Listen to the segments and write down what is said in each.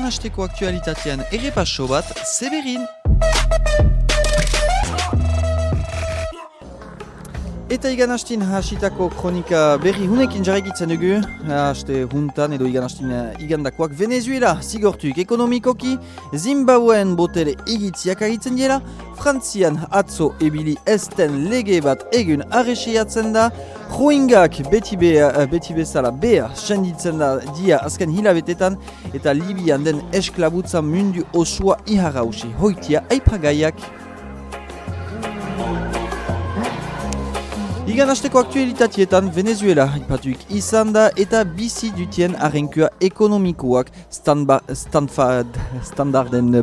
igan hasteko aktualitatean ere paso bat, zeberin! Eta igan hastin hasitako kronika berri hunekin jarrekitzen dugu, haste huntan edo igan hastin igandakoak Venezuela zigortuik ekonomikoki, Zimbabuen botere egitziak agitzen dira, Frantzian atzo ebili esten lege bat egun arresiatzen da, Rohingak beti, be, beti bezala beha senditzen da dia azken hilabetetan, eta Libian den esklabutza mundu osua iharausi, hoitia aipagaiak. Igan hasteko aktualitatietan Venezuela. Ipatuik izan da eta bizi dutien arrenkua ekonomikoak standarden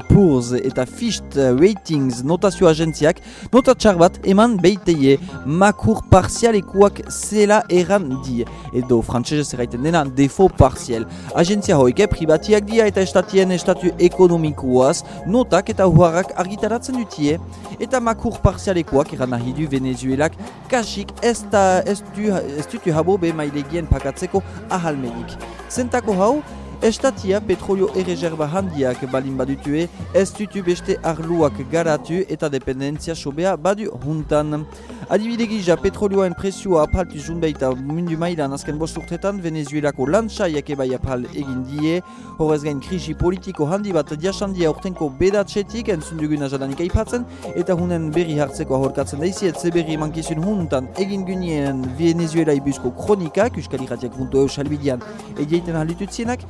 Poor's eta Fisht Ratings. Notazio agentziak notatxar bat eman beiteie makur parzialekuak zela eran di edo frantzese zerraiten dena defo parzial. Agentzia hoike privatiak dia eta estatien estatu ekonomikoaz notak eta huarrak argitaratzen dutie eta makur parzialekuak eran nahi du Venezuelak kasik ez da ez du, ez du habo be mailegien pakatzeko ahalmenik. Zentako hau, Estatia petrolio erreserba handiak balin badutue, ez dutu beste arluak garatu eta dependentzia sobea badu juntan. Adibide gisa petrolioen presioa apaltu zunbeita mundu mailan azken bost urtetan Venezuelako lantzaiak ebai apal egin die, horrez gain krisi politiko handi bat diasandia urtenko bedatxetik entzun duguna jadanik aipatzen, eta hunen berri hartzeko ahorkatzen daiziet zeberri mankizun juntan egin gunien Venezuela ibuzko kronikak, euskaliratiak.eu salbidian egiten halitutzienak,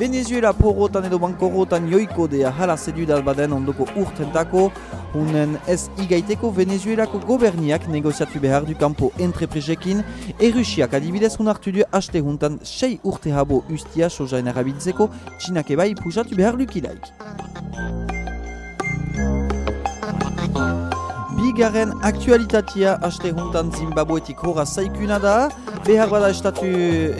Venezuela porrotan edo bankorrotan joiko dea hala zedudal baden ondoko urtentako, hunen ez igaiteko Venezuelako goberniak negoziatu behar du kampo entreprezekin, erusiak adibidez hunartu du haste huntan sei urte habo ustia sojaen erabiltzeko, txinak ebai pusatu behar lukilaik. Bigarren aktualitatea haste juntan Zimbabwetik horra zaikuna da, behar bada estatu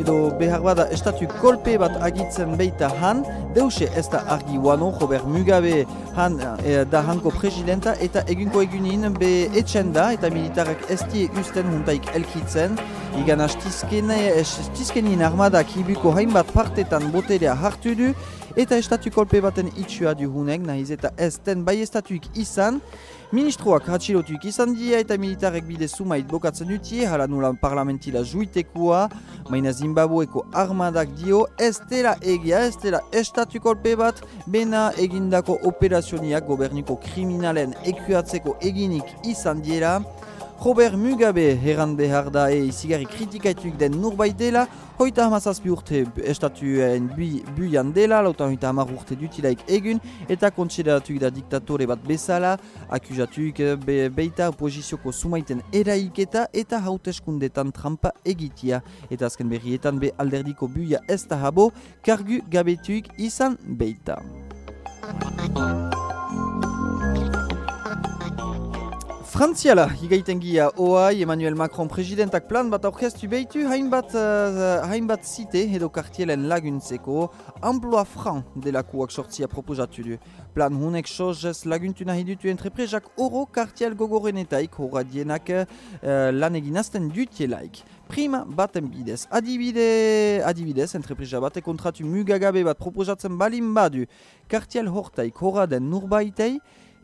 edo behar bada estatu kolpe bat agitzen beita han, deuse ez da argi wano, Robert Mugabe han e, da hanko presidenta eta egunko egunin be etxen da eta militarrak ez die usten juntaik elkitzen, igan astizkenin armadak hibuko hainbat partetan boterea hartu du, eta estatu kolpe baten itxua du hunek, nahiz eta ez den bai estatuik izan, Ministroak hatxilotuik izan dia eta militarek bide sumait bokatzen dutie, hala nula parlamentila juitekoa, maina Zimbabweko armadak dio, ez dela egia, ez dela estatu kolpe bat, bena egindako operazioniak goberniko kriminalen ekuatzeko eginik izan diela, Robert Mugabe herran behar da e izigarri kritikaituk den nurbait dela, hoita hamazazpi urte estatuen buian dela, lauta hoita hamar urte dutilaik egun, eta kontsideratuk da diktatore bat bezala, akusatuk be, beita oposizioko sumaiten eraiketa eta hauteskundetan trampa egitia. Eta azken berrietan be alderdiko buia ez da habo, kargu gabetuik izan beita. Frantziala, higaiten gia, oai, Emmanuel Macron presidentak plan bat aurkeztu behitu, hainbat, uh, hainbat zite edo kartielen laguntzeko, Amploa Fran delakoak sortzia proposatu du. Plan hunek sozez laguntu nahi dutu entreprezak oro kartiel gogorenetaik horra dienak uh, lan eginazten dutielaik. Prima baten bidez. Adibide, adibidez, entrepreza bate kontratu mugagabe bat proposatzen balin badu kartiel hortaik horra den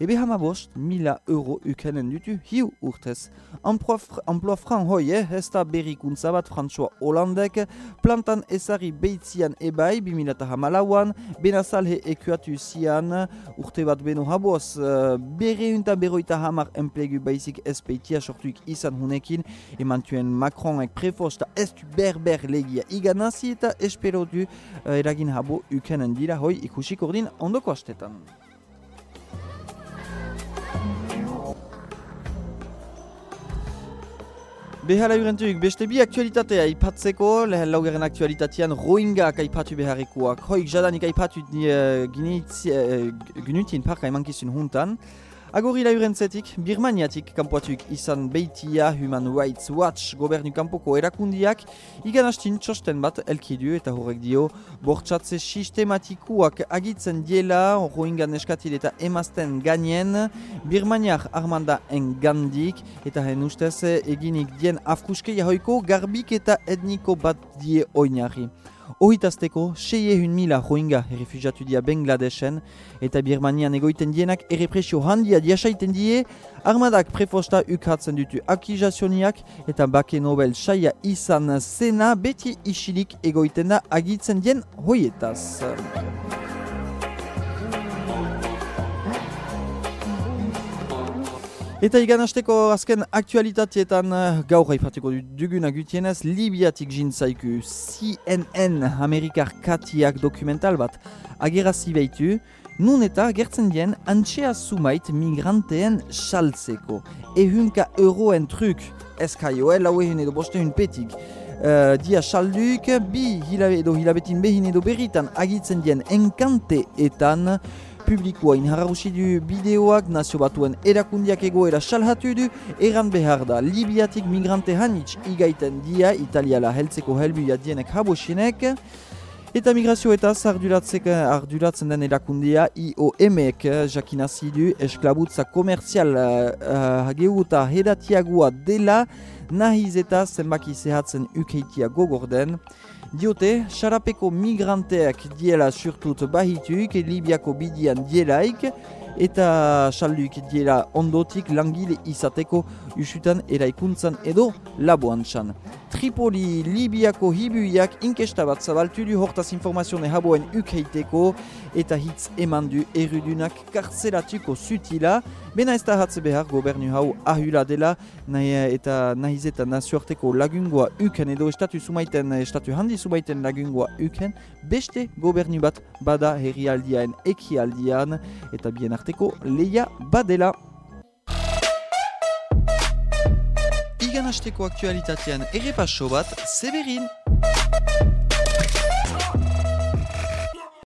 ebe hamabost mila euro ukenen dutu hiu urtez. Emploi fran hoi, eh, ez da berrikuntza bat François Hollandek, plantan ezari beitzian ebai, bimilata hamalauan, benazalhe ekuatu zian, urte bat beno haboz, uh, bere unta beroita hamar enplegu baizik espeitia sortuik izan hunekin, emantuen Macronek prefosta ez du berber legia iganazi eta espero du eragin habo ukenen dira. Hoi ikusik ordin ondoko astetan. Behala urentuik, beste bi aktualitatea ipatzeko, lehen laugaren aktualitatean roingak aipatu beharrikoak. Hoik jadanik aipatu uh, ginutien parka emankizun huntan. Agori laurentzetik, Birmaniatik kanpoatuik izan beitia Human Rights Watch gobernu kanpoko erakundiak igan hastin txosten bat elkidu eta horrek dio bortxatze sistematikuak agitzen diela roingan eskatil eta emazten gainen Birmaniak armanda engandik eta hen ustez eginik dien afkuske jahoiko garbik eta etniko bat die oinari. Ohitazteko, sei ehun mila roinga refugiatu dia Bangladesen eta Birmanian egoiten dienak errepresio handia diasaiten die, armadak prefosta ukatzen dutu akizazioniak eta bake Nobel saia izan zena beti isilik egoiten da agitzen dien hoietaz. Eta igan hasteko azken aktualitatietan eh, gaur haipatiko duguna gutienez Libiatik jintzaiku CNN Amerikar katiak dokumental bat agerazi behitu nun eta gertzen dien antxea sumait migranteen saltzeko. Ehunka euroen truk. Eskaio, eh, lau ehun edo boste hun petik. Uh, dia salduk, bi hilabe edo hilabetin behin edo berritan agitzen dien enkante etan publikoa. Inharrarusi du bideoak nazio batuen erakundiak egoera salhatu du eran behar da. Libiatik migrante hanitz igaiten dia italiala heltzeko helbuia dienek habosinek eta migrazio eta arduratzen den erakundia IOM-ek jakinazi du esklabutza komerzial uh, geuta hedatiagua dela nahiz eta zenbaki zehatzen ukeitia gogorden Diote, xarapeko migranteak diela surtut bahituik, Libiako bidian dielaik, eta salduik diela ondotik langile izateko usutan eraikuntzan edo laboantxan. Tripoli Libiako hibuiak inkesta bat zabaltu du hortaz informazione haboen ukeiteko eta hitz eman du erudunak kartzelatuko zutila. Bena ez da hatze behar gobernu hau ahula dela nahi eta nahiz eta nazioarteko lagungoa uken edo estatu sumaiten, estatu handi sumaiten lagungoa uken beste gobernu bat bada herrialdiaen ekialdian eta bien arteko leia badela. Igan hasteko aktualitatean ere bat, Severin!